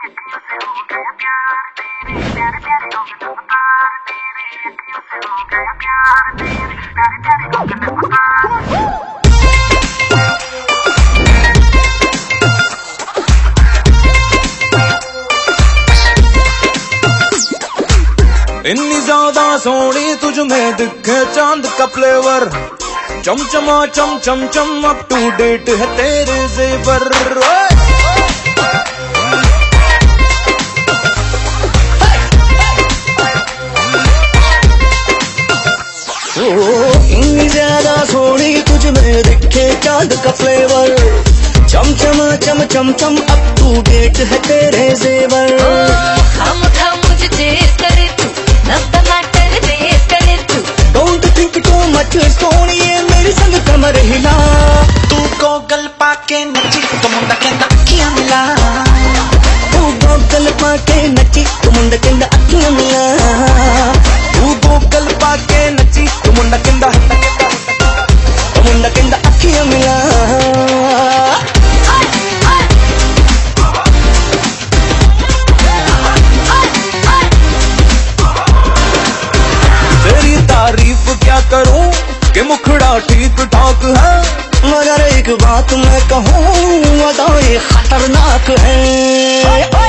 इतनी ज़्यादा सोनी तुझ में दिखे चाँद का फ्लेवर। चमचमा चम चम चम अप टू डेट है तेरे जेवर। इतनी में दिखे चाँद का फ्लेवर चम चम चम चम चम अप टू डेट है तेरे जेवर। हम था मुझे चेस करे तू नब मैटर देस करे तू। डोंट थिंक टू मच सोनिए मेरी संग कमर हिला। तू गोगल पाके नची तो मुंडा कहंदा अखियाँ मिला तू गॉगल पाके नची तू मुंड कहंदा ये मुखड़ा ठीक ठाक है। मगर एक बात मैं कहूँ अदाएँ खतरनाक है।